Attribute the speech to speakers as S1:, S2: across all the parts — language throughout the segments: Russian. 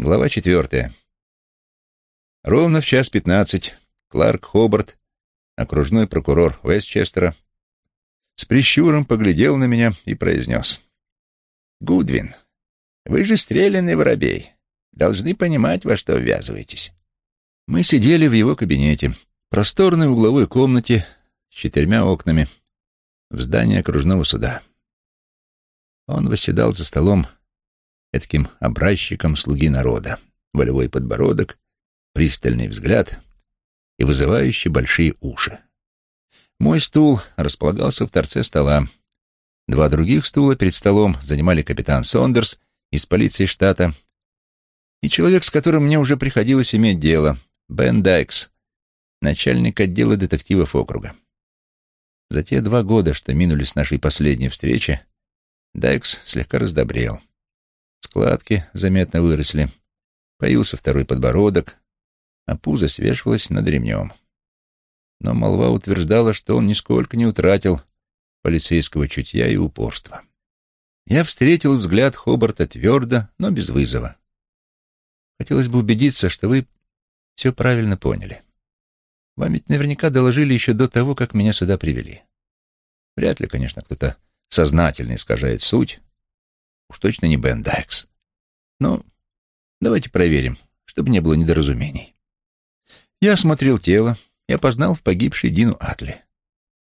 S1: Глава четвертая. Ровно в час пятнадцать Кларк Хобарт, окружной прокурор Вестчестера, с прищуром поглядел на меня и произнес. «Гудвин, вы же стрелянный воробей. Должны понимать, во что ввязываетесь». Мы сидели в его кабинете, просторной угловой комнате с четырьмя окнами в здании окружного суда. Он восседал за столом этаким образчиком слуги народа, волевой подбородок, пристальный взгляд и вызывающие большие уши. Мой стул располагался в торце стола. Два других стула перед столом занимали капитан Сондерс из полиции штата и человек, с которым мне уже приходилось иметь дело, Бен Дайкс, начальник отдела детективов округа. За те два года, что минули с нашей последней встречи, Дайкс слегка раздобрел. Складки заметно выросли, появился второй подбородок, а пузо свешивалось над ремнем. Но молва утверждала, что он нисколько не утратил полицейского чутья и упорства. Я встретил взгляд Хобарта твердо, но без вызова. Хотелось бы убедиться, что вы все правильно поняли. Вам ведь наверняка доложили еще до того, как меня сюда привели. Вряд ли, конечно, кто-то сознательно искажает суть. Уж точно не Бен Дайкс. Но давайте проверим, чтобы не было недоразумений. Я осмотрел тело и опознал в погибшей Дину Атли.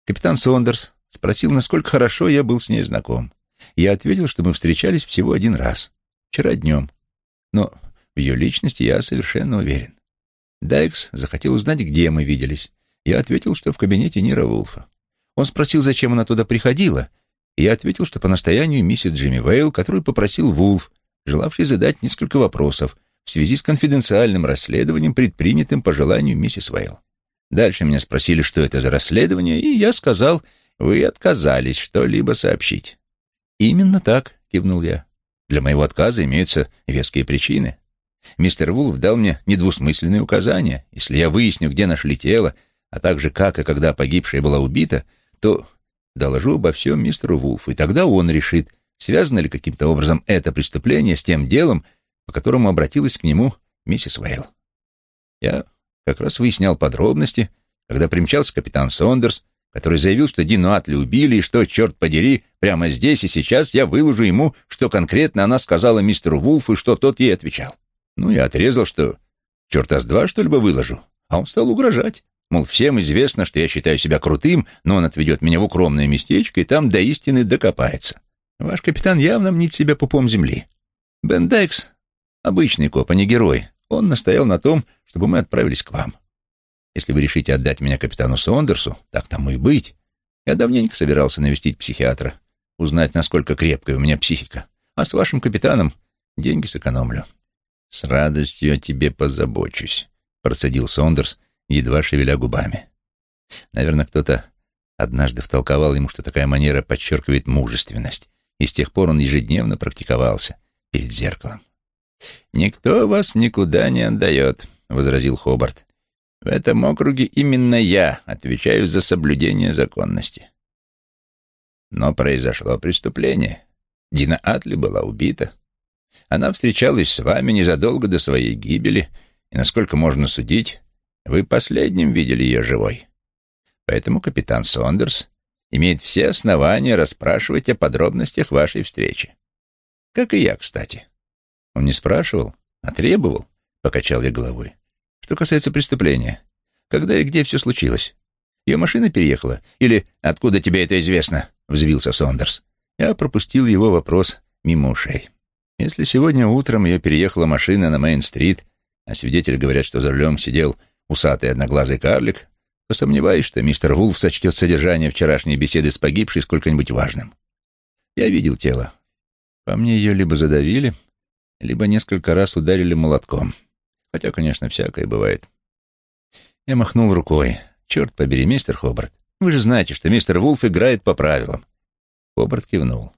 S1: Капитан Сондерс спросил, насколько хорошо я был с ней знаком. Я ответил, что мы встречались всего один раз, вчера днем. Но в ее личности я совершенно уверен. Дайкс захотел узнать, где мы виделись. Я ответил, что в кабинете Нира Вулфа. Он спросил, зачем она туда приходила, и я ответил, что по настоянию миссис Джимми Вейл, которую попросил Вулф, желавший задать несколько вопросов в связи с конфиденциальным расследованием, предпринятым по желанию миссис Вейл. Дальше меня спросили, что это за расследование, и я сказал, вы отказались что-либо сообщить. «Именно так», — кивнул я. «Для моего отказа имеются веские причины. Мистер Вулф дал мне недвусмысленные указания. Если я выясню, где нашли тело, а также как и когда погибшая была убита, то доложу обо всем мистеру Вулфу, и тогда он решит, связано ли каким-то образом это преступление с тем делом, по которому обратилась к нему миссис Вейл. Я как раз выяснял подробности, когда примчался капитан Сондерс, который заявил, что Дину Атли убили, и что, черт подери, прямо здесь и сейчас я выложу ему, что конкретно она сказала мистеру Вулфу, и что тот ей отвечал. Ну, я отрезал, что черта с два что-либо выложу, а он стал угрожать. Мол, всем известно, что я считаю себя крутым, но он отведет меня в укромное местечко и там до истины докопается. Ваш капитан явно мнит себя пупом земли. Бен Дайкс — обычный коп, а не герой. Он настоял на том, чтобы мы отправились к вам. Если вы решите отдать меня капитану Сондерсу, так тому и быть. Я давненько собирался навестить психиатра, узнать, насколько крепкая у меня психика. А с вашим капитаном деньги сэкономлю. «С радостью о тебе позабочусь», — процедил Сондерс, едва шевеля губами. Наверное, кто-то однажды втолковал ему, что такая манера подчеркивает мужественность, и с тех пор он ежедневно практиковался перед зеркалом. «Никто вас никуда не отдает», — возразил Хобарт. «В этом округе именно я отвечаю за соблюдение законности». Но произошло преступление. Дина Атли была убита. Она встречалась с вами незадолго до своей гибели, и, насколько можно судить, вы последним видели ее живой. Поэтому капитан Сондерс имеет все основания расспрашивать о подробностях вашей встречи. Как и я, кстати. Он не спрашивал, а требовал, — покачал я головой. Что касается преступления, когда и где все случилось? Ее машина переехала? Или откуда тебе это известно? — взвился Сондерс. Я пропустил его вопрос мимо ушей. Если сегодня утром ее переехала машина на Мейн-стрит, а свидетели говорят, что за рулем сидел усатый одноглазый карлик, то сомневаюсь, что мистер Вулф сочтет содержание вчерашней беседы с погибшей сколько-нибудь важным. Я видел тело. По мне ее либо задавили, либо несколько раз ударили молотком. Хотя, конечно, всякое бывает. Я махнул рукой. «Черт побери, мистер Хобарт, вы же знаете, что мистер Вулф играет по правилам». Хобарт кивнул.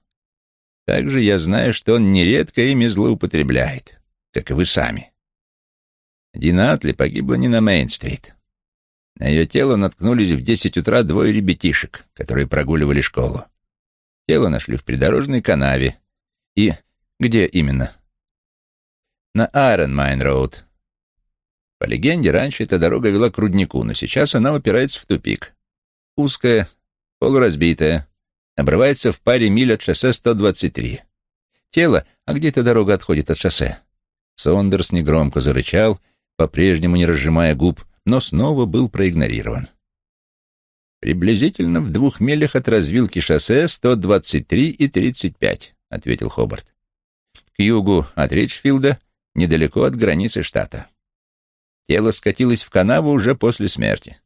S1: Также я знаю, что он нередко ими злоупотребляет, как и вы сами. Дина Атли погибла не на Мейн-стрит. На ее тело наткнулись в десять утра двое ребятишек, которые прогуливали школу. Тело нашли в придорожной канаве. И где именно? на Road. По легенде, раньше эта дорога вела к руднику, но сейчас она упирается в тупик. Узкая, полуразбитая, обрывается в паре миль от шоссе 123. Тело, а где эта дорога отходит от шоссе? Сондерс негромко зарычал, по-прежнему не разжимая губ, но снова был проигнорирован. «Приблизительно в двух милях от развилки шоссе 123 и 35», — ответил Хобарт. «К югу от Ричфилда, недалеко от границы штата. Тело скатилось в канаву уже после смерти.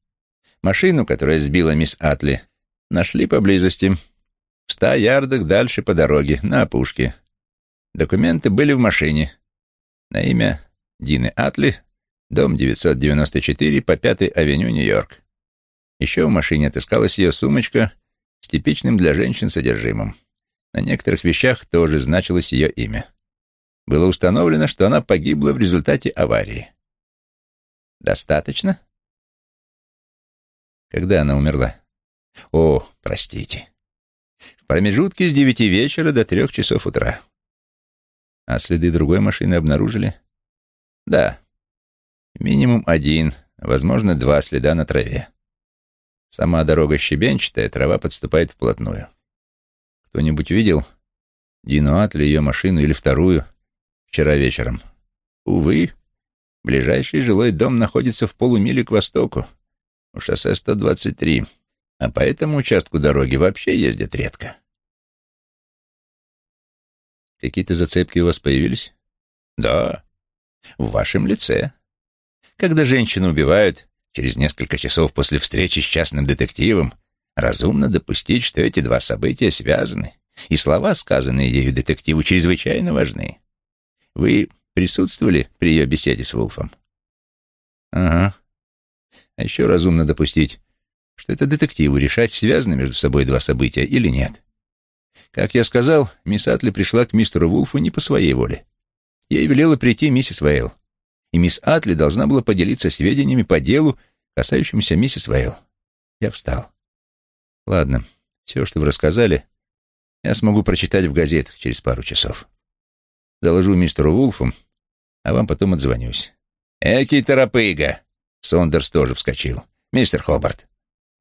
S1: Машину, которая сбила мисс Атли, нашли поблизости, в ста ярдах дальше по дороге, на опушке. Документы были в машине. На имя Дины Атли, дом 994 по Пятой авеню, Нью-Йорк. Еще в машине отыскалась ее сумочка с типичным для женщин содержимым. На некоторых вещах тоже значилось ее имя. Было установлено, что она погибла в результате аварии. Достаточно? Когда она умерла? О, простите. В промежутке с девяти вечера до трех часов утра. А следы другой машины обнаружили? Да. Минимум один, возможно, два следа на траве. Сама дорога щебенчатая, трава подступает вплотную. Кто-нибудь видел Дину Атли, ее машину или вторую вчера вечером? Увы, ближайший жилой дом находится в полумиле к востоку, у шоссе 123, а по этому участку дороги вообще ездят редко. Какие-то зацепки у вас появились? Да, в вашем лице. Когда женщину убивают, через несколько часов после встречи с частным детективом, разумно допустить, что эти два события связаны, и слова, сказанные ею детективу, чрезвычайно важны. Вы присутствовали при ее беседе с Вулфом? Ага. А еще разумно допустить, что это детективу решать, связаны между собой два события или нет. Как я сказал, мисс Атли пришла к мистеру Вулфу не по своей воле. Ей велела прийти миссис Вейл, и мисс Атли должна была поделиться сведениями по делу, касающемуся миссис Вейл. Я встал. Ладно, все, что вы рассказали, я смогу прочитать в газетах через пару часов. Доложу мистеру Вулфу, а вам потом отзвонюсь. «Экий торопыга!» Сондерс тоже вскочил. «Мистер Хобарт,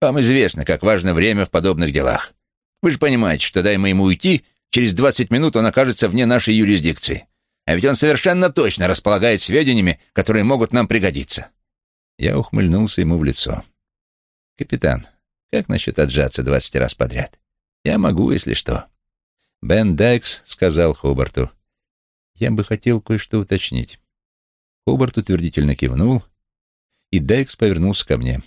S1: вам известно, как важно время в подобных делах. Вы же понимаете, что дай мы ему уйти, через двадцать минут он окажется вне нашей юрисдикции. А ведь он совершенно точно располагает сведениями, которые могут нам пригодиться. Я ухмыльнулся ему в лицо. «Капитан, как насчет отжаться двадцать раз подряд? Я могу, если что». Бен Дайкс сказал Хобарту. «Я бы хотел кое-что уточнить». Хобарт утвердительно кивнул, и Дайкс повернулся ко мне.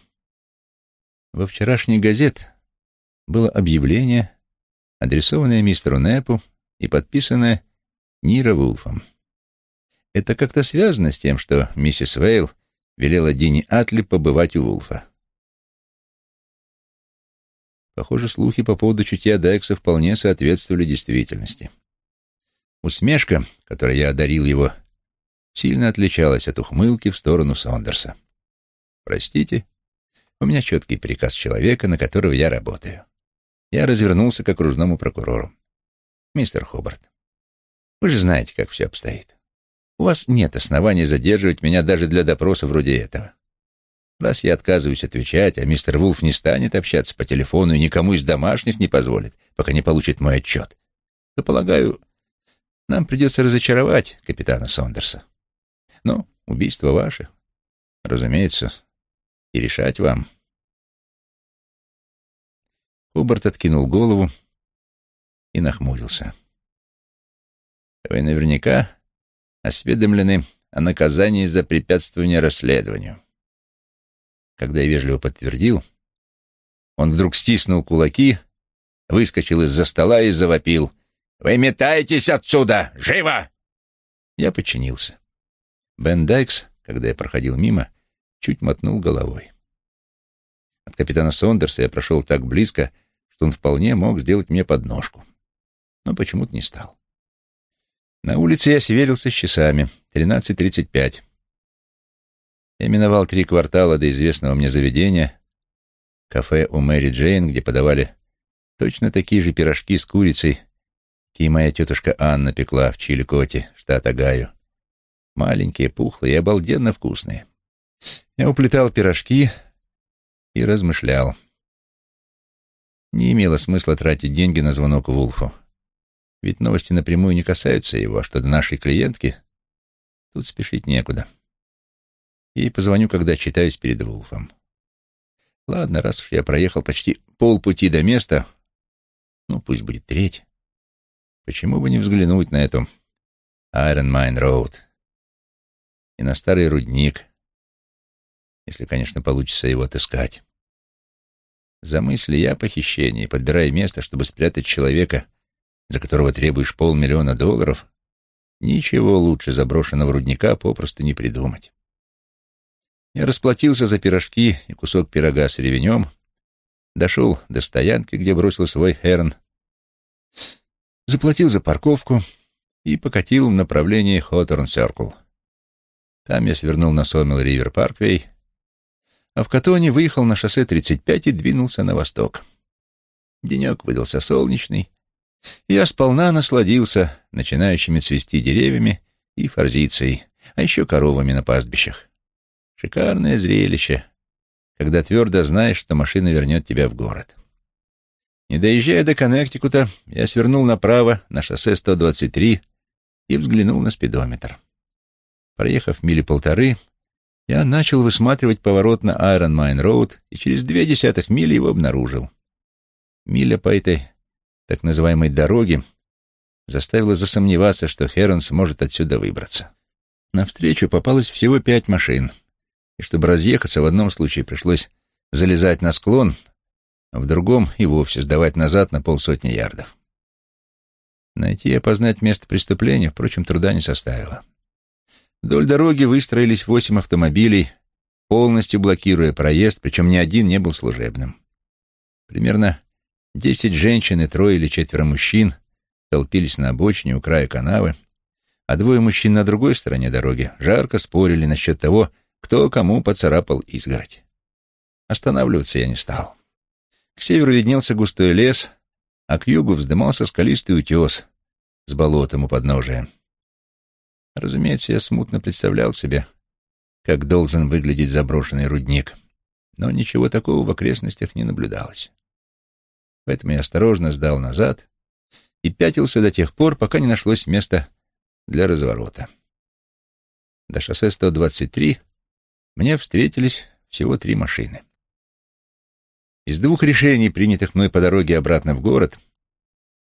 S1: Во вчерашней газет было объявление, адресованное мистеру Непу и подписанное Нира Вулфом. Это как-то связано с тем, что миссис Вейл велела Дини Атли побывать у Вулфа. Похоже, слухи по поводу чутья Дайкса вполне соответствовали действительности. Усмешка, которой я одарил его, сильно отличалась от ухмылки в сторону Сондерса. «Простите, у меня четкий приказ человека, на которого я работаю. Я развернулся к окружному прокурору. «Мистер Хобарт, вы же знаете, как все обстоит. У вас нет оснований задерживать меня даже для допроса вроде этого. Раз я отказываюсь отвечать, а мистер Вулф не станет общаться по телефону и никому из домашних не позволит, пока не получит мой отчет, то, полагаю, нам придется разочаровать капитана Сондерса. Но убийство ваше, разумеется, и решать вам». Хобарт откинул голову и нахмурился. «Вы наверняка осведомлены о наказании за препятствование расследованию». Когда я вежливо подтвердил, он вдруг стиснул кулаки, выскочил из-за стола и завопил. «Вы метаетесь отсюда! Живо!» Я подчинился. Бен Дайкс, когда я проходил мимо, чуть мотнул головой. От капитана Сондерса я прошел так близко, что он вполне мог сделать мне подножку. Но почему-то не стал. На улице я сверился с часами. 13.35. Я миновал три квартала до известного мне заведения, кафе у Мэри Джейн, где подавали точно такие же пирожки с курицей, какие моя тетушка Анна пекла в Чиликоте, штат Огайо. Маленькие, пухлые и обалденно вкусные. Я уплетал пирожки и размышлял. Не имело смысла тратить деньги на звонок Вулфу. Ведь новости напрямую не касаются его, а что до нашей клиентки, тут спешить некуда. Ей позвоню, когда читаюсь перед Вулфом. Ладно, раз уж я проехал почти полпути до места, ну, пусть будет треть. Почему бы не взглянуть на эту Iron Mine Road и на старый рудник, если, конечно, получится его отыскать. За мысли я о похищении, подбирая место, чтобы спрятать человека, за которого требуешь полмиллиона долларов, ничего лучше заброшенного рудника попросту не придумать. Я расплатился за пирожки и кусок пирога с ревенем, дошел до стоянки, где бросил свой Херн, заплатил за парковку и покатил в направлении Хоторн-Серкл. Там я свернул на Сомел Ривер Парквей, а в Катоне выехал на шоссе 35 и двинулся на восток. Денек выдался солнечный, я сполна насладился начинающими цвести деревьями и форзицией, а еще коровами на пастбищах. Шикарное зрелище, когда твердо знаешь, что машина вернет тебя в город. Не доезжая до Коннектикута, я свернул направо на шоссе 123 и взглянул на спидометр. Проехав мили полторы, я начал высматривать поворот на Iron Mine Road и через две десятых мили его обнаружил. Миля по этой так называемой дороге заставила засомневаться, что Херон сможет отсюда выбраться. Навстречу попалось всего пять машин, и чтобы разъехаться, в одном случае пришлось залезать на склон, а в другом и вовсе сдавать назад на полсотни ярдов. Найти и опознать место преступления, впрочем, труда не составило. Вдоль дороги выстроились восемь автомобилей, полностью блокируя проезд, причем ни один не был служебным. Примерно десять женщин и трое или четверо мужчин толпились на обочине у края канавы, а двое мужчин на другой стороне дороги жарко спорили насчет того, кто кому поцарапал изгородь. Останавливаться я не стал. К северу виднелся густой лес, а к югу вздымался скалистый утес с болотом у подножия. Разумеется, я смутно представлял себе, как должен выглядеть заброшенный рудник, но ничего такого в окрестностях не наблюдалось. Поэтому я осторожно сдал назад и пятился до тех пор, пока не нашлось места для разворота. До шоссе 123 мне встретились всего три машины. Из двух решений, принятых мной по дороге обратно в город,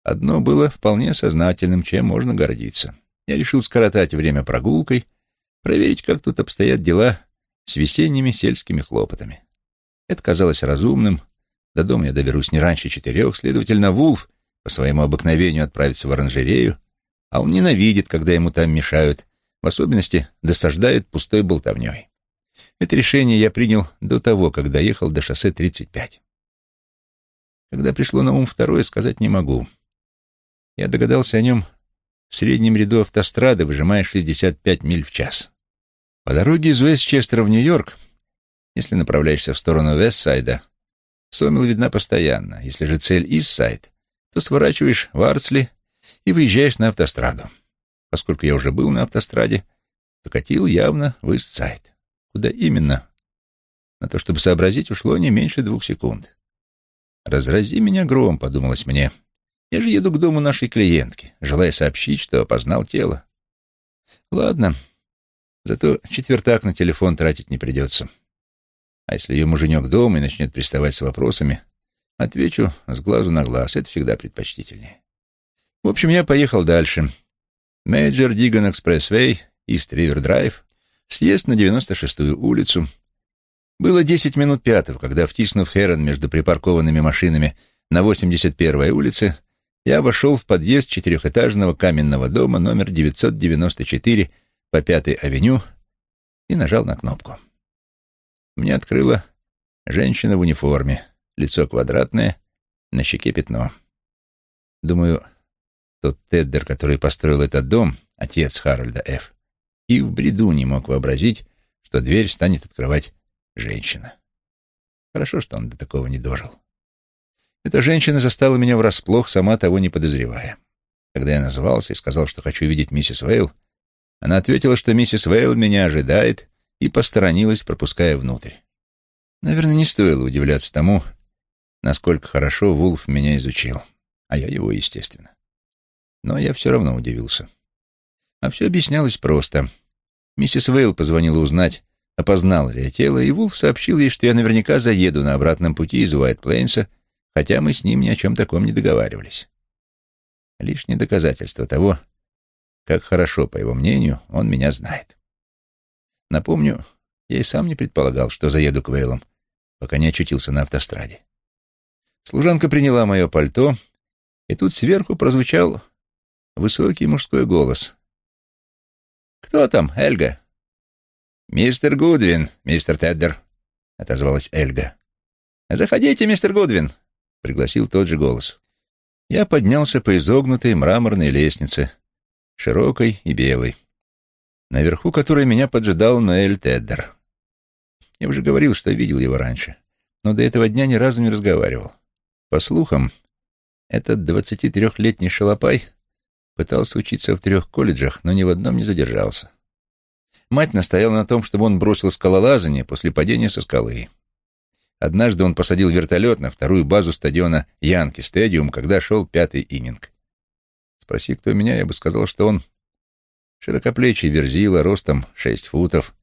S1: одно было вполне сознательным, чем можно гордиться я решил скоротать время прогулкой, проверить, как тут обстоят дела с весенними сельскими хлопотами. Это казалось разумным. До дома я доберусь не раньше четырех, следовательно, Вулф по своему обыкновению отправится в оранжерею, а он ненавидит, когда ему там мешают, в особенности досаждает пустой болтовней. Это решение я принял до того, как доехал до шоссе 35. Когда пришло на ум второе, сказать не могу. Я догадался о нем в среднем ряду автострады, выжимая 65 миль в час. По дороге из Уэстчестера в Нью-Йорк, если направляешься в сторону Вестсайда, Сомил видна постоянно. Если же цель Иссайд, то сворачиваешь в Арцли и выезжаешь на автостраду. Поскольку я уже был на автостраде, то катил явно в Истсайд. Куда именно? На то, чтобы сообразить, ушло не меньше двух секунд. «Разрази меня гром», — подумалось мне. Я же еду к дому нашей клиентки, желая сообщить, что опознал тело. Ладно, зато четвертак на телефон тратить не придется. А если ее муженек дома и начнет приставать с вопросами, отвечу с глазу на глаз. Это всегда предпочтительнее. В общем, я поехал дальше. Мейджор Диган Экспрессвей, Ист Ривер Драйв, съезд на 96-ю улицу. Было 10 минут пятого, когда, втиснув Херон между припаркованными машинами на 81-й улице, я вошел в подъезд четырехэтажного каменного дома номер 994 по Пятой авеню и нажал на кнопку. Мне открыла женщина в униформе, лицо квадратное, на щеке пятно. Думаю, тот Теддер, который построил этот дом, отец Харальда Ф., и в бреду не мог вообразить, что дверь станет открывать женщина. Хорошо, что он до такого не дожил. Эта женщина застала меня врасплох, сама того не подозревая. Когда я назвался и сказал, что хочу видеть миссис Вейл, Она ответила, что миссис Вейл меня ожидает, и посторонилась, пропуская внутрь. Наверное, не стоило удивляться тому, насколько хорошо Вулф меня изучил, а я его, естественно. Но я все равно удивился. А все объяснялось просто. Миссис Вейл позвонила узнать, опознал ли я тело, и Вулф сообщил ей, что я наверняка заеду на обратном пути из Уайт-Плейнса, хотя мы с ним ни о чем таком не договаривались. Лишнее доказательство того, как хорошо, по его мнению, он меня знает. Напомню, я и сам не предполагал, что заеду к Вейлам, пока не очутился на автостраде. Служанка приняла мое пальто, и тут сверху прозвучал высокий мужской голос. «Кто там, Эльга?» «Мистер Гудвин, мистер Теддер», — отозвалась Эльга. «Заходите, мистер Гудвин», — пригласил тот же голос. Я поднялся по изогнутой мраморной лестнице, широкой и белой, наверху которой меня поджидал Ноэль Теддер. Я уже говорил, что видел его раньше, но до этого дня ни разу не разговаривал. По слухам, этот двадцати трехлетний шалопай пытался учиться в трех колледжах, но ни в одном не задержался. Мать настояла на том, чтобы он бросил скалолазание после падения со скалы. Однажды он посадил вертолет на вторую базу стадиона Янки Стадиум, когда шел пятый ининг. Спроси, кто меня, я бы сказал, что он широкоплечий верзила, ростом шесть футов,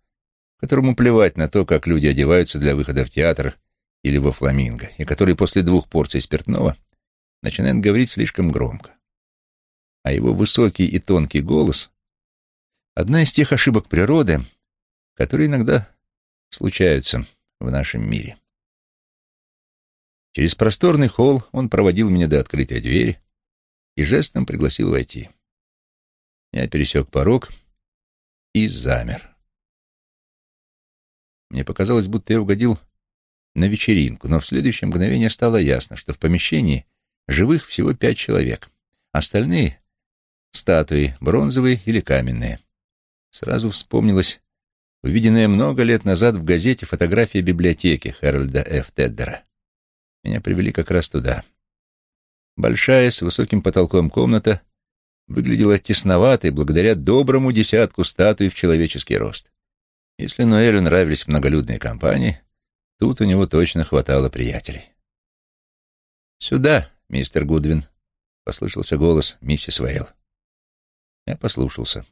S1: которому плевать на то, как люди одеваются для выхода в театр или во фламинго, и который после двух порций спиртного начинает говорить слишком громко. А его высокий и тонкий голос — одна из тех ошибок природы, которые иногда случаются в нашем мире. Через просторный холл он проводил меня до открытой двери и жестом пригласил войти. Я пересек порог и замер. Мне показалось, будто я угодил на вечеринку, но в следующее мгновение стало ясно, что в помещении живых всего пять человек. Остальные — статуи, бронзовые или каменные. Сразу вспомнилась увиденная много лет назад в газете фотография библиотеки Хэрольда Ф. Теддера. Меня привели как раз туда. Большая, с высоким потолком комната выглядела тесноватой благодаря доброму десятку статуй в человеческий рост. Если Ноэлю нравились многолюдные компании, тут у него точно хватало приятелей. «Сюда, мистер Гудвин», — послышался голос миссис Вейл. Я послушался.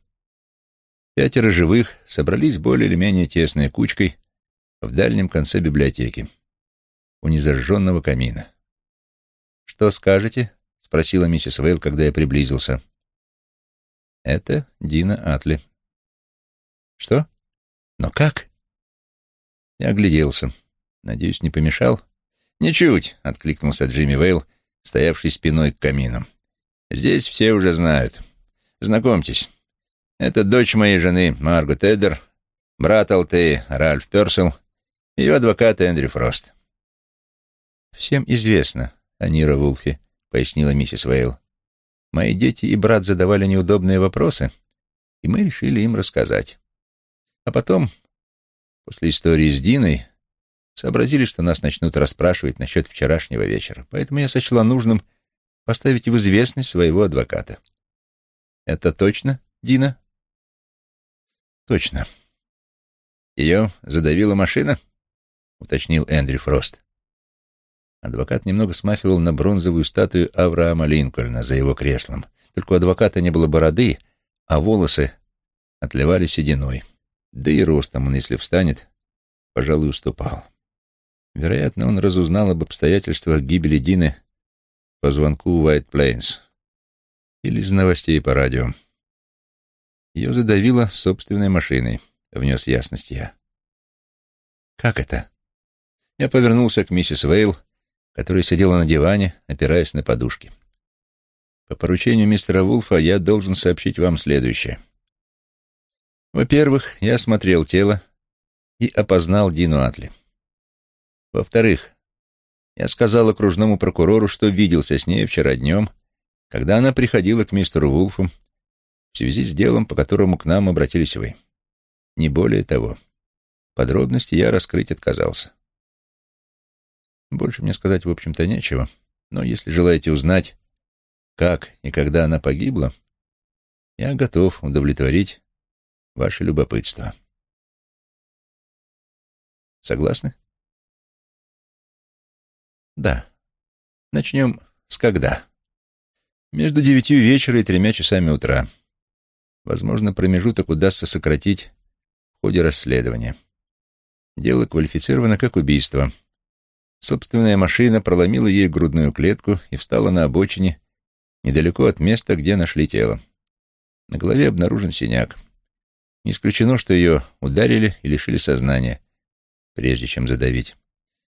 S1: Пятеро живых собрались более или менее тесной кучкой в дальнем конце библиотеки у незажженного камина. «Что скажете?» — спросила миссис Вейл, когда я приблизился. «Это Дина Атли». «Что? Но как?» Я огляделся. Надеюсь, не помешал? «Ничуть», — откликнулся Джимми Вейл, стоявший спиной к камину. «Здесь все уже знают. Знакомьтесь, это дочь моей жены, Марго Теддер, брат Алтеи, Ральф Персел, ее адвокат Эндрю Фрост. «Всем известно Ниро Вулфе», — пояснила миссис Вейл. «Мои дети и брат задавали неудобные вопросы, и мы решили им рассказать. А потом, после истории с Диной, сообразили, что нас начнут расспрашивать насчет вчерашнего вечера, поэтому я сочла нужным поставить в известность своего адвоката». «Это точно, Дина?» «Точно». «Ее задавила машина?» — уточнил Эндрю Фрост. Адвокат немного смахивал на бронзовую статую Авраама Линкольна за его креслом. Только у адвоката не было бороды, а волосы отливали сединой. Да и ростом он, если встанет, пожалуй, уступал. Вероятно, он разузнал об обстоятельствах гибели Дины по звонку White Plains или из новостей по радио. Ее задавило собственной машиной, внес ясность я. «Как это?» Я повернулся к миссис Вейл, которая сидела на диване, опираясь на подушки. По поручению мистера Вулфа я должен сообщить вам следующее. Во-первых, я осмотрел тело и опознал Дину Атли. Во-вторых, я сказал окружному прокурору, что виделся с ней вчера днем, когда она приходила к мистеру Вулфу в связи с делом, по которому к нам обратились вы. Не более того. Подробности я раскрыть отказался. Больше мне сказать, в общем-то, нечего. Но если желаете узнать, как и когда она погибла, я готов удовлетворить ваше любопытство. Согласны? Да. Начнем с когда. Между девятью вечера и тремя часами утра. Возможно, промежуток удастся сократить в ходе расследования. Дело квалифицировано как убийство. Собственная машина проломила ей грудную клетку и встала на обочине недалеко от места, где нашли тело. На голове обнаружен синяк. Не исключено, что ее ударили и лишили сознания, прежде чем задавить.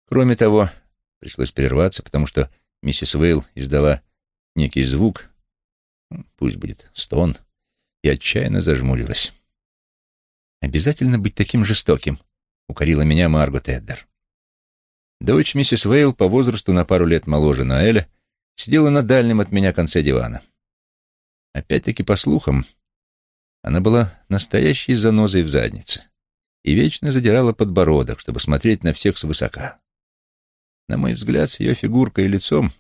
S1: Кроме того, Пришлось прерваться, потому что миссис Вейл издала некий звук, пусть будет стон, и отчаянно зажмурилась. «Обязательно быть таким жестоким», — укорила меня Маргот Эддер. Дочь миссис Вейл по возрасту на пару лет моложе Наэля сидела на дальнем от меня конце дивана. Опять-таки, по слухам, она была настоящей занозой в заднице и вечно задирала подбородок, чтобы смотреть на всех свысока. На мой взгляд, с ее фигуркой и лицом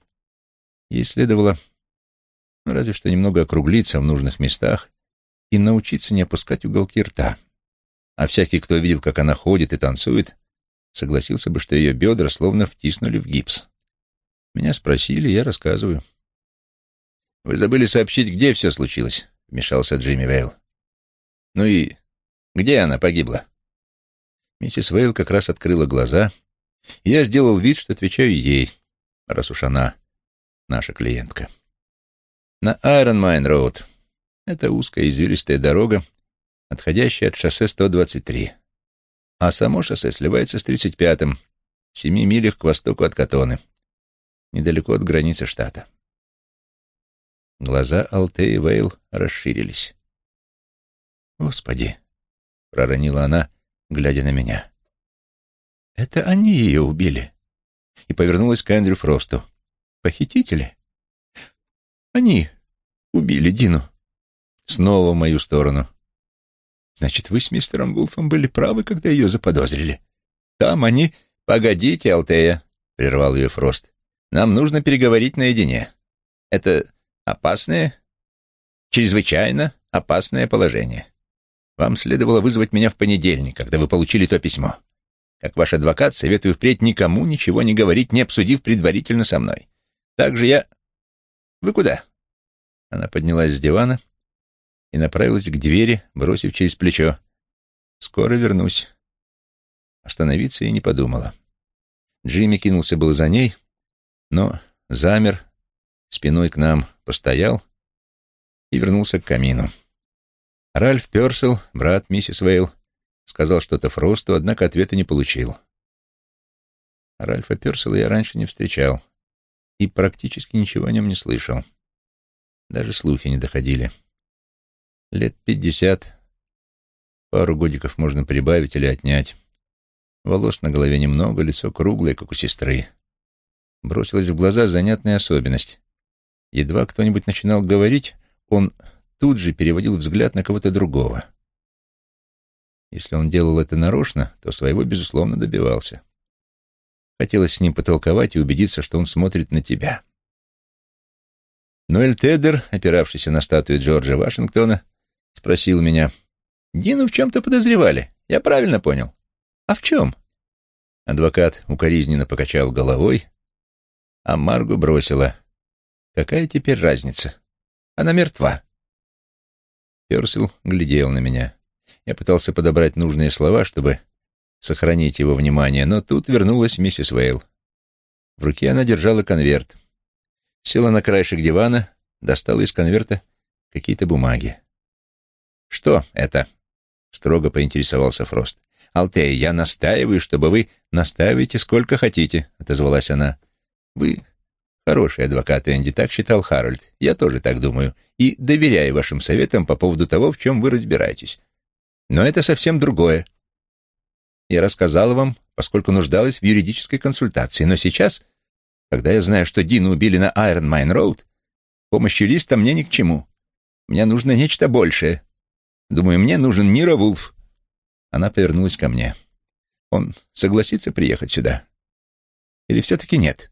S1: ей следовало ну, разве что немного округлиться в нужных местах и научиться не опускать уголки рта. А всякий, кто видел, как она ходит и танцует, согласился бы, что ее бедра словно втиснули в гипс. Меня спросили, я рассказываю. «Вы забыли сообщить, где все случилось», — вмешался Джимми Вейл. «Ну и где она погибла?» Миссис Вейл как раз открыла глаза — я сделал вид, что отвечаю ей, раз уж она наша клиентка. На Road. Это узкая извилистая дорога, отходящая от шоссе 123. А само шоссе сливается с 35-м, в семи милях к востоку от Катоны, недалеко от границы штата. Глаза Алтеи Вейл расширились. «Господи!» — проронила она, глядя на меня. Это они ее убили. И повернулась к Эндрю Фросту. Похитители? Они убили Дину. Снова в мою сторону. Значит, вы с мистером Вулфом были правы, когда ее заподозрили. Там они... Погодите, Алтея, прервал ее Фрост. Нам нужно переговорить наедине. Это опасное, чрезвычайно опасное положение. Вам следовало вызвать меня в понедельник, когда вы получили то письмо. Как ваш адвокат, советую впредь никому ничего не говорить, не обсудив предварительно со мной. Также я... Вы куда?» Она поднялась с дивана и направилась к двери, бросив через плечо. «Скоро вернусь». Остановиться и не подумала. Джимми кинулся был за ней, но замер, спиной к нам постоял и вернулся к камину. Ральф Персел, брат миссис Вейл, Сказал что-то Фросту, однако ответа не получил. Ральфа Персела я раньше не встречал и практически ничего о нем не слышал. Даже слухи не доходили. Лет пятьдесят, пару годиков можно прибавить или отнять. Волос на голове немного, лицо круглое, как у сестры. Бросилась в глаза занятная особенность. Едва кто-нибудь начинал говорить, он тут же переводил взгляд на кого-то другого — если он делал это нарочно, то своего, безусловно, добивался. Хотелось с ним потолковать и убедиться, что он смотрит на тебя. Ноэль Теддер, опиравшийся на статую Джорджа Вашингтона, спросил меня, «Дину в чем-то подозревали, я правильно понял? А в чем?» Адвокат укоризненно покачал головой, а Маргу бросила, «Какая теперь разница? Она мертва». Персил глядел на меня. Я пытался подобрать нужные слова, чтобы сохранить его внимание, но тут вернулась миссис Вейл. В руке она держала конверт. Села на краешек дивана, достала из конверта какие-то бумаги. «Что это?» — строго поинтересовался Фрост. «Алтея, я настаиваю, чтобы вы настаиваете сколько хотите», — отозвалась она. «Вы хороший адвокат, Энди, так считал Харальд. Я тоже так думаю. И доверяю вашим советам по поводу того, в чем вы разбираетесь. Но это совсем другое. Я рассказала вам, поскольку нуждалась в юридической консультации, но сейчас, когда я знаю, что Дину убили на Iron Mine Road, помощь юриста мне ни к чему. Мне нужно нечто большее. Думаю, мне нужен Нира Вулф. Она повернулась ко мне. Он согласится приехать сюда? Или все-таки нет?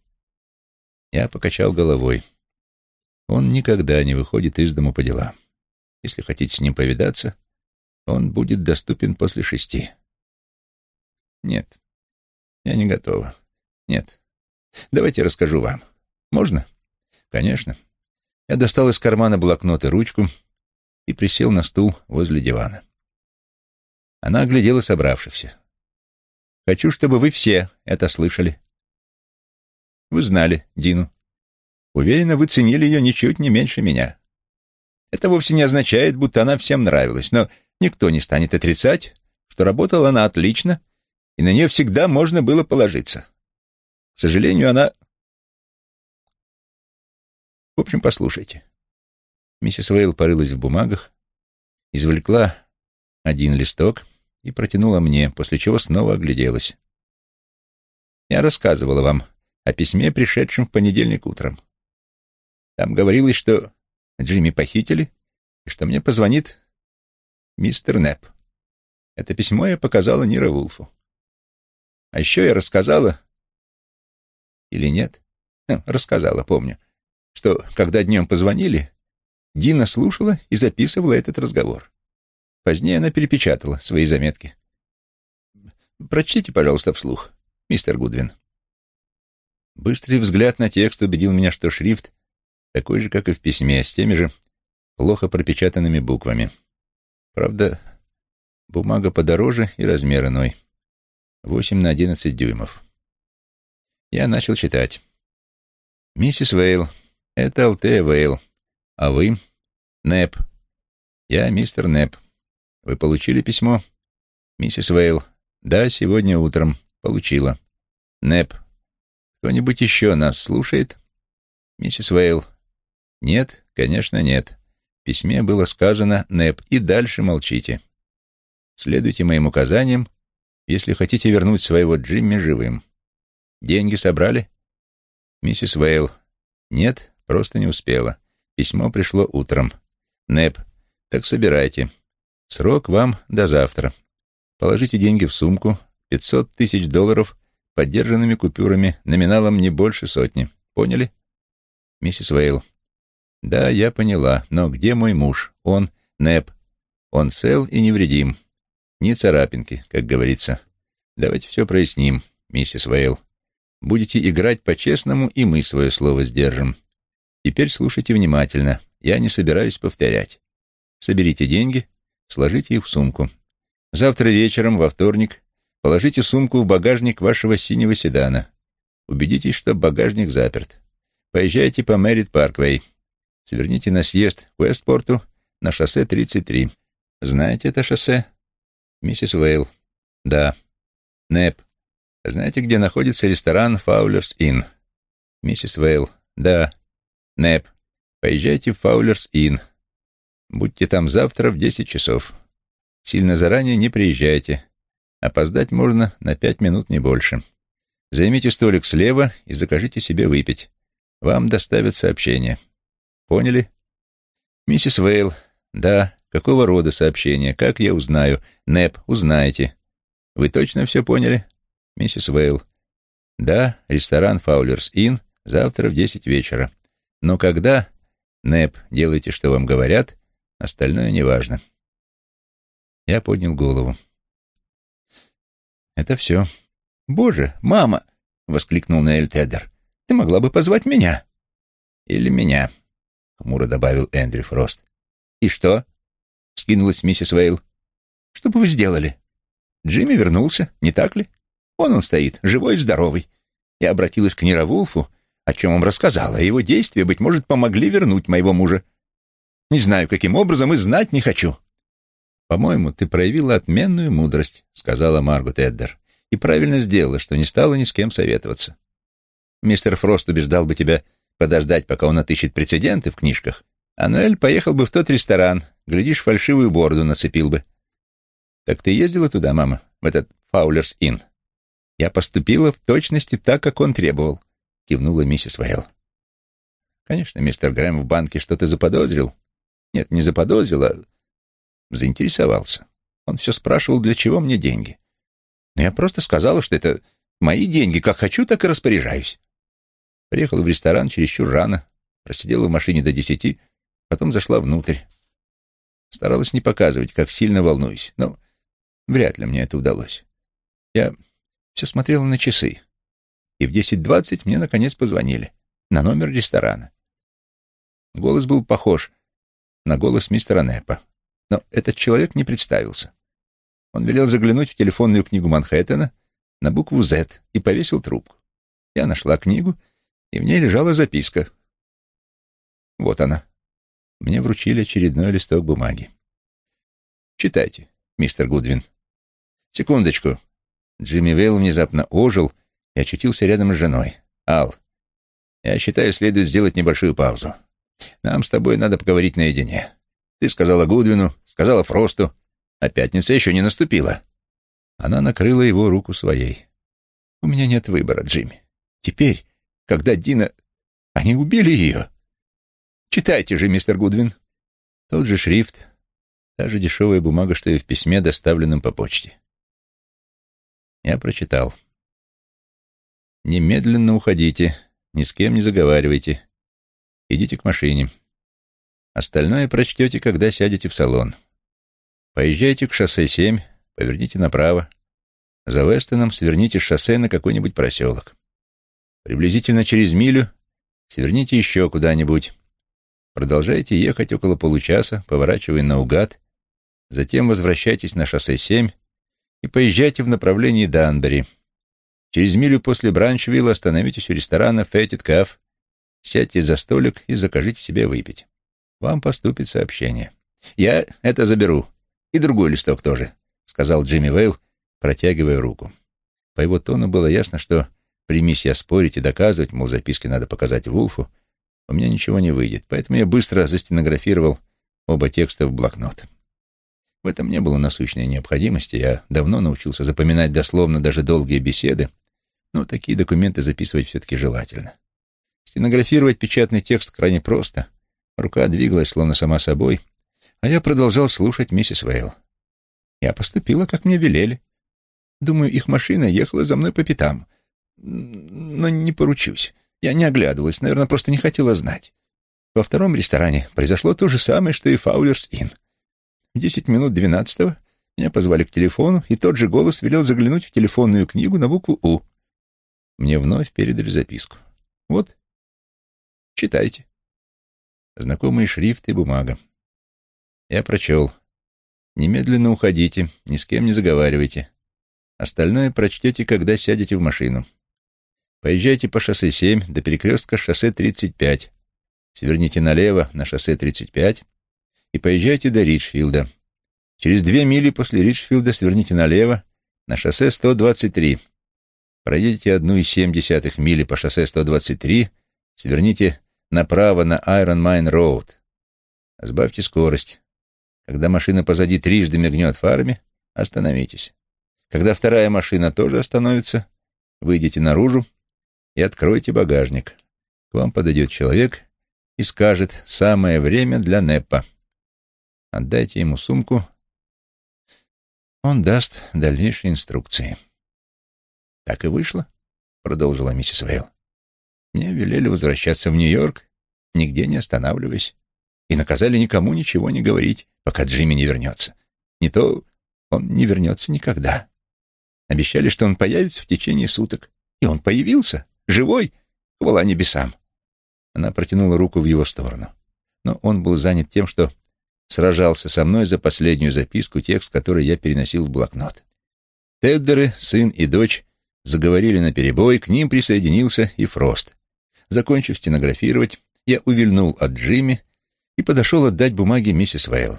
S1: Я покачал головой. Он никогда не выходит из дому по делам. Если хотите с ним повидаться, Он будет доступен после шести. Нет, я не готова. Нет. Давайте расскажу вам. Можно? Конечно. Я достал из кармана блокнот и ручку и присел на стул возле дивана. Она оглядела собравшихся. «Хочу, чтобы вы все это слышали. Вы знали Дину. Уверена, вы ценили ее ничуть не меньше меня. Это вовсе не означает, будто она всем нравилась, но никто не станет отрицать, что работала она отлично, и на нее всегда можно было положиться. К сожалению, она... В общем, послушайте. Миссис Вейл порылась в бумагах, извлекла один листок и протянула мне, после чего снова огляделась. Я рассказывала вам о письме, пришедшем в понедельник утром. Там говорилось, что Джимми похитили, и что мне позвонит мистер Нэп. Это письмо я показала Нира Вулфу. А еще я рассказала... Или нет? Ну, рассказала, помню, что, когда днем позвонили, Дина слушала и записывала этот разговор. Позднее она перепечатала свои заметки. Прочтите, пожалуйста, вслух, мистер Гудвин. Быстрый взгляд на текст убедил меня, что шрифт такой же, как и в письме, с теми же плохо пропечатанными буквами. Правда, бумага подороже и размер иной. 8 на 11 дюймов. Я начал читать. «Миссис Вейл, это Алтея Вейл, а вы — Нэп. Я мистер Нэп. Вы получили письмо?» «Миссис Вейл, да, сегодня утром. Получила. Нэп. Кто-нибудь еще нас слушает?» «Миссис Вейл, нет, конечно, нет. В письме было сказано «НЭП» и дальше молчите. Следуйте моим указаниям, если хотите вернуть своего Джимми живым. Деньги собрали? Миссис Вейл. Нет, просто не успела. Письмо пришло утром. НЭП. Так собирайте. Срок вам до завтра. Положите деньги в сумку. Пятьсот тысяч долларов поддержанными купюрами, номиналом не больше сотни. Поняли? Миссис Вейл. «Да, я поняла. Но где мой муж? Он, Нэп. Он цел и невредим. Ни царапинки, как говорится. Давайте все проясним, миссис Вейл. Будете играть по-честному, и мы свое слово сдержим. Теперь слушайте внимательно. Я не собираюсь повторять. Соберите деньги, сложите их в сумку. Завтра вечером, во вторник, положите сумку в багажник вашего синего седана. Убедитесь, что багажник заперт. Поезжайте по Мэрит Парквей. Сверните на съезд к Уэстпорту на шоссе 33. Знаете это шоссе? Миссис Вейл. Да. Нэп. Знаете, где находится ресторан Фаулерс Инн? Миссис Вейл. Да. Нэп. Поезжайте в Фаулерс Инн. Будьте там завтра в 10 часов. Сильно заранее не приезжайте. Опоздать можно на пять минут, не больше. Займите столик слева и закажите себе выпить. Вам доставят сообщение. Поняли? Миссис Вейл. Да. Какого рода сообщение? Как я узнаю? Нэп, узнаете. Вы точно все поняли? Миссис Вейл. Да, ресторан Фаулерс Inn завтра в десять вечера. Но когда? Нэп, делайте, что вам говорят, остальное неважно. Я поднял голову. Это все. Боже, мама! — воскликнул Нейль Теддер. «Ты могла бы позвать меня». «Или меня», — хмуро добавил Эндрю Фрост. «И что?» — скинулась миссис Вейл. «Что бы вы сделали? Джимми вернулся, не так ли? Вон он стоит, живой и здоровый. Я обратилась к Нира Вулфу, о чем он рассказала. Его действия, быть может, помогли вернуть моего мужа. Не знаю, каким образом, и знать не хочу». «По-моему, ты проявила отменную мудрость», — сказала Маргот Эддер, «и правильно сделала, что не стала ни с кем советоваться. Мистер Фрост убеждал бы тебя подождать, пока он отыщет прецеденты в книжках, а Ноэль поехал бы в тот ресторан, глядишь, фальшивую бороду нацепил бы. Так ты ездила туда, мама, в этот Фаулерс Инн? Я поступила в точности так, как он требовал, кивнула миссис Вейл. Конечно, мистер Грэм в банке что-то заподозрил. Нет, не заподозрил, а заинтересовался. Он все спрашивал, для чего мне деньги. Но я просто сказала, что это мои деньги, как хочу, так и распоряжаюсь. Приехала в ресторан чересчур рано, просидела в машине до десяти, потом зашла внутрь. Старалась не показывать, как сильно волнуюсь, но вряд ли мне это удалось. Я все смотрела на часы, и в 10.20 мне, наконец, позвонили на номер ресторана. Голос был похож на голос мистера Неппа, но этот человек не представился. Он велел заглянуть в телефонную книгу Манхэттена на букву «З» и повесил трубку. Я нашла книгу, и в ней лежала записка. Вот она. Мне вручили очередной листок бумаги. «Читайте, мистер Гудвин». «Секундочку». Джимми Вейл внезапно ожил и очутился рядом с женой. «Ал, я считаю, следует сделать небольшую паузу. Нам с тобой надо поговорить наедине. Ты сказала Гудвину, сказала Фросту, а пятница еще не наступила». Она накрыла его руку своей. «У меня нет выбора, Джимми. Теперь, когда Дина... Они убили ее. Читайте же, мистер Гудвин». Тот же шрифт, та же дешевая бумага, что и в письме, доставленном по почте. Я прочитал. «Немедленно уходите, ни с кем не заговаривайте. Идите к машине. Остальное прочтете, когда сядете в салон. Поезжайте к шоссе 7, поверните направо. За Вестоном сверните с шоссе на какой-нибудь проселок. Приблизительно через милю сверните еще куда-нибудь. Продолжайте ехать около получаса, поворачивая наугад, затем возвращайтесь на шоссе 7 и поезжайте в направлении Данбери. Через милю после Бранчвилла остановитесь у ресторана «Фетит Каф», сядьте за столик и закажите себе выпить. Вам поступит сообщение. «Я это заберу. И другой листок тоже», — сказал Джимми Вейл, протягивая руку. По его тону было ясно, что примись я спорить и доказывать, мол, записки надо показать Вулфу, у меня ничего не выйдет, поэтому я быстро застенографировал оба текста в блокнот. В этом не было насущной необходимости, я давно научился запоминать дословно даже долгие беседы, но такие документы записывать все-таки желательно. Стенографировать печатный текст крайне просто, рука двигалась словно сама собой, а я продолжал слушать миссис Вейл. Я поступила, как мне велели. Думаю, их машина ехала за мной по пятам. Но не поручусь. Я не оглядывалась, наверное, просто не хотела знать. Во втором ресторане произошло то же самое, что и Фаулерс-Инн. В десять минут двенадцатого меня позвали к телефону, и тот же голос велел заглянуть в телефонную книгу на букву «У». Мне вновь передали записку. Вот, читайте. Знакомый шрифт и бумага. Я прочел. Немедленно уходите, ни с кем не заговаривайте. Остальное прочтете, когда сядете в машину. Поезжайте по шоссе 7 до перекрестка шоссе 35. Сверните налево на шоссе 35 и поезжайте до Ричфилда. Через две мили после Ричфилда сверните налево на шоссе 123. Семь десятых мили по шоссе 123, сверните направо на Iron Mine Road. Сбавьте скорость. Когда машина позади трижды мигнет фарами, остановитесь. Когда вторая машина тоже остановится, выйдите наружу и откройте багажник. К вам подойдет человек и скажет «самое время для Неппа». Отдайте ему сумку. Он даст дальнейшие инструкции. Так и вышло, продолжила миссис Вейл. Мне велели возвращаться в Нью-Йорк, нигде не останавливаясь, и наказали никому ничего не говорить, пока Джимми не вернется. Не то он не вернется никогда. Обещали, что он появится в течение суток. И он появился, живой, хвала небесам. Она протянула руку в его сторону. Но он был занят тем, что сражался со мной за последнюю записку, текст, который я переносил в блокнот. Теддеры, сын и дочь, заговорили на перебой, к ним присоединился и Фрост. Закончив стенографировать, я увильнул от Джимми и подошел отдать бумаги миссис Вейл.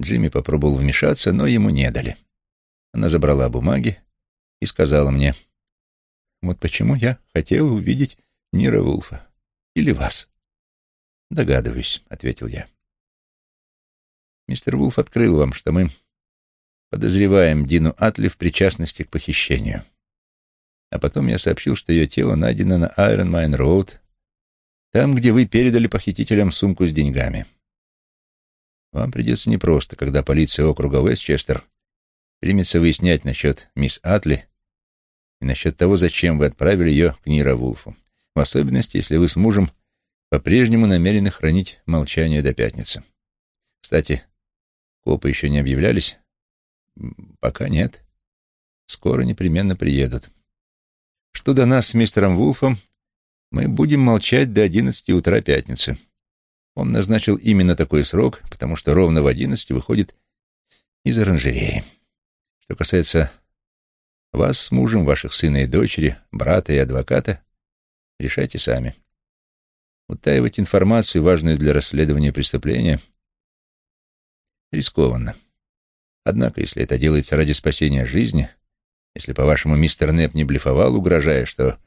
S1: Джимми попробовал вмешаться, но ему не дали. Она забрала бумаги и сказала мне, «Вот почему я хотела увидеть Нира Вулфа. Или вас». «Догадываюсь», — ответил я. «Мистер Вулф открыл вам, что мы подозреваем Дину Атли в причастности к похищению. А потом я сообщил, что ее тело найдено на Iron Mine Road, там, где вы передали похитителям сумку с деньгами. Вам придется непросто, когда полиция округа Вестчестер примется выяснять насчет мисс Атли и насчет того, зачем вы отправили ее к Нира Вулфу, в особенности, если вы с мужем по-прежнему намерены хранить молчание до пятницы. Кстати, Копы еще не объявлялись? Пока нет. Скоро непременно приедут. Что до нас с мистером Вулфом, мы будем молчать до одиннадцати утра пятницы. Он назначил именно такой срок, потому что ровно в одиннадцать выходит из оранжереи. Что касается вас с мужем, ваших сына и дочери, брата и адвоката, решайте сами. Утаивать информацию, важную для расследования преступления, рискованно. Однако, если это делается ради спасения жизни, если, по-вашему, мистер Непп не блефовал, угрожая, что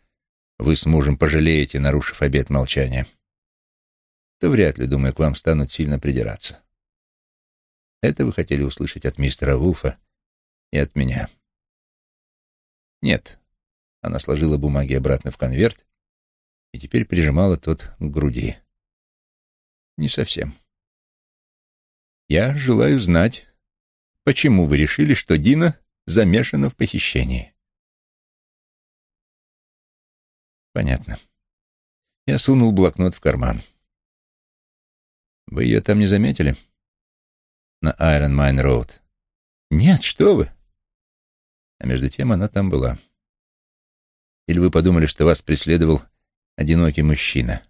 S1: вы с мужем пожалеете, нарушив обет молчания, то вряд ли, думаю, к вам станут сильно придираться. Это вы хотели услышать от мистера Вулфа и от меня. Нет. Она сложила бумаги обратно в конверт и теперь прижимала тот к груди. Не совсем. Я желаю знать, почему вы решили, что Дина замешана в похищении. Понятно. Я сунул блокнот в карман. Вы ее там не заметили? На Iron Mine Road. Нет, что вы. А между тем она там была. Или вы подумали, что вас преследовал одинокий мужчина?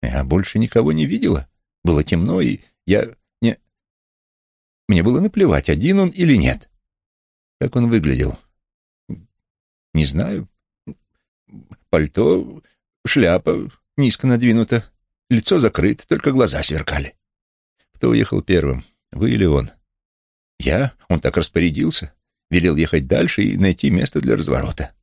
S1: Я больше никого не видела. Было темно, и я не... Мне было наплевать, один он или нет. Как он выглядел? Не знаю. Пальто, шляпа, низко надвинута, лицо закрыто, только глаза сверкали. Кто уехал первым, вы или он? Я? Он так распорядился. Велел ехать дальше и найти место для разворота.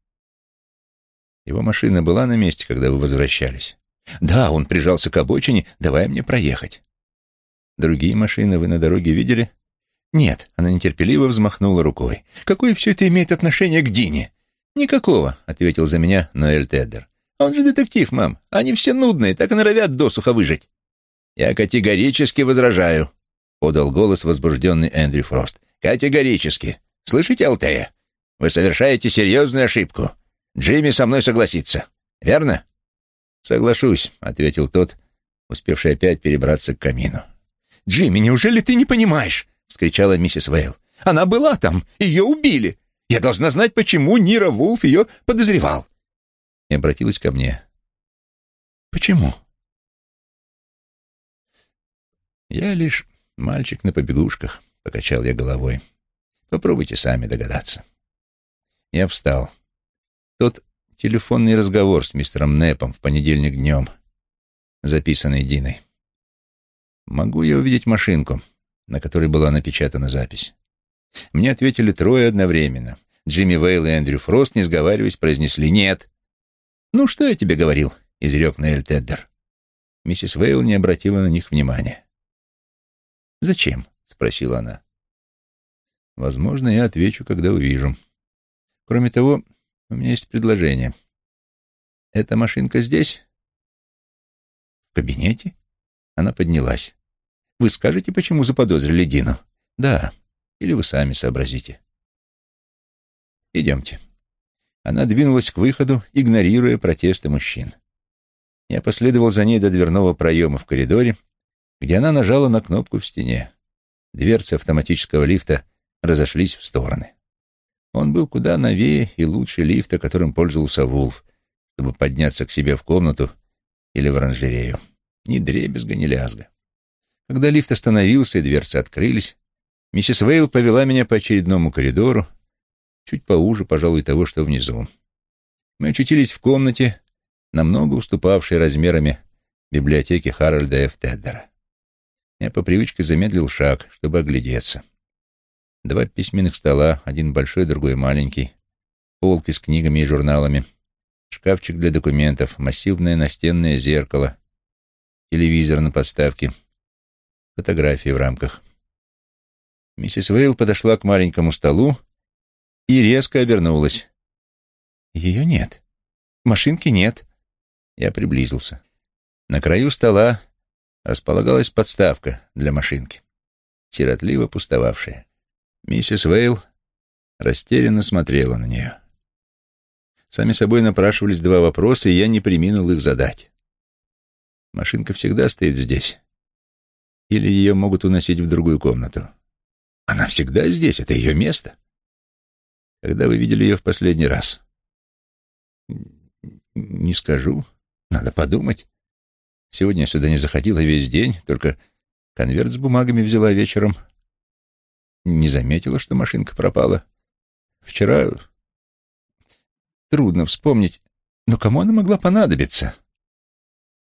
S1: Его машина была на месте, когда вы возвращались? Да, он прижался к обочине, давая мне проехать. Другие машины вы на дороге видели? Нет, она нетерпеливо взмахнула рукой. Какое все это имеет отношение к Дине? Никакого, ответил за меня Ноэль Теддер. Он же детектив, мам. Они все нудные, так и норовят досуха выжить. Я категорически возражаю, подал голос возбужденный Эндрю Фрост. Категорически. Слышите, Алтея? Вы совершаете серьезную ошибку. Джимми со мной согласится. Верно? Соглашусь, ответил тот, успевший опять перебраться к камину. Джимми, неужели ты не понимаешь? — вскричала миссис Вейл. «Она была там! Ее убили! Я должна знать, почему Нира Вулф ее подозревал!» И обратилась ко мне. «Почему?» «Я лишь мальчик на побегушках», — покачал я головой. «Попробуйте сами догадаться». Я встал. Тот телефонный разговор с мистером Непом в понедельник днем, записанный Диной. «Могу я увидеть машинку?» На которой была напечатана запись. Мне ответили трое одновременно. Джимми Вейл и Эндрю Фрост, не сговариваясь, произнесли «нет». «Ну, что я тебе говорил?» — изрек Нейль Теддер. Миссис Вейл не обратила на них внимания. «Зачем?» — спросила она. «Возможно, я отвечу, когда увижу. Кроме того, у меня есть предложение. Эта машинка здесь?» «В кабинете?» Она поднялась. Вы скажете, почему заподозрили Дину? Да. Или вы сами сообразите. Идемте. Она двинулась к выходу, игнорируя протесты мужчин. Я последовал за ней до дверного проема в коридоре, где она нажала на кнопку в стене. Дверцы автоматического лифта разошлись в стороны. Он был куда новее и лучше лифта, которым пользовался Вулф, чтобы подняться к себе в комнату или в оранжерею. Ни дребезга, ни лязга. Когда лифт остановился и дверцы открылись, миссис Вейл повела меня по очередному коридору, чуть поуже, пожалуй, того, что внизу. Мы очутились в комнате, намного уступавшей размерами библиотеки Харальда Ф. Теддера. Я по привычке замедлил шаг, чтобы оглядеться. Два письменных стола, один большой, другой маленький, полки с книгами и журналами, шкафчик для документов, массивное настенное зеркало, телевизор на подставке — фотографии в рамках. Миссис Вейл подошла к маленькому столу и резко обернулась. Ее нет. Машинки нет. Я приблизился. На краю стола располагалась подставка для машинки, сиротливо пустовавшая. Миссис Вейл растерянно смотрела на нее. Сами собой напрашивались два вопроса, и я не приминул их задать. Машинка всегда стоит здесь, или ее могут уносить в другую комнату. Она всегда здесь, это ее место. Когда вы видели ее в последний раз? Не скажу. Надо подумать. Сегодня я сюда не заходила весь день, только конверт с бумагами взяла вечером. Не заметила, что машинка пропала. Вчера трудно вспомнить, но кому она могла понадобиться?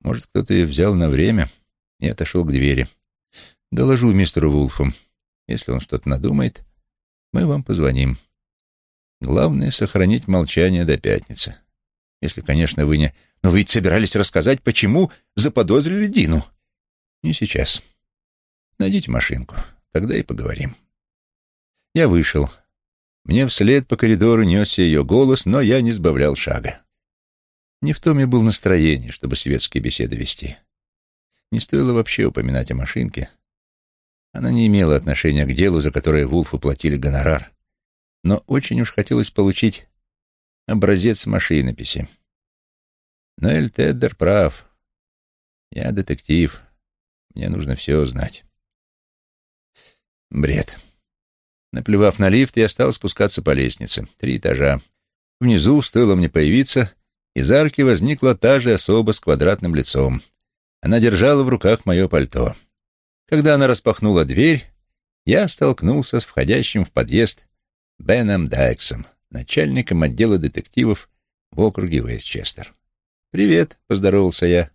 S1: Может, кто-то ее взял на время и отошел к двери. Доложу мистеру Вулфу. Если он что-то надумает, мы вам позвоним. Главное — сохранить молчание до пятницы. Если, конечно, вы не... Но вы ведь собирались рассказать, почему заподозрили Дину. Не сейчас. Найдите машинку, тогда и поговорим. Я вышел. Мне вслед по коридору несся ее голос, но я не сбавлял шага. Не в том я был настроении, чтобы светские беседы вести. Не стоило вообще упоминать о машинке. Она не имела отношения к делу, за которое Вулфу платили гонорар. Но очень уж хотелось получить образец машинописи. Но Эль Теддер прав. Я детектив. Мне нужно все знать. Бред. Наплевав на лифт, я стал спускаться по лестнице. Три этажа. Внизу, стоило мне появиться, из арки возникла та же особа с квадратным лицом. Она держала в руках мое пальто. Когда она распахнула дверь, я столкнулся с входящим в подъезд Беном Дайксом, начальником отдела детективов в округе Вестчестер. «Привет», — поздоровался я.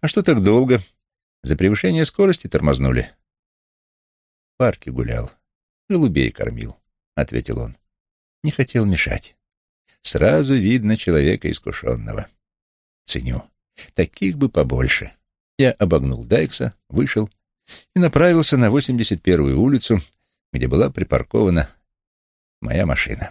S1: «А что так долго? За превышение скорости тормознули?» «В парке гулял. Голубей кормил», — ответил он. «Не хотел мешать. Сразу видно человека искушенного. Ценю. Таких бы побольше». Я обогнул Дайкса, вышел и направился на 81-ю улицу, где была припаркована моя машина.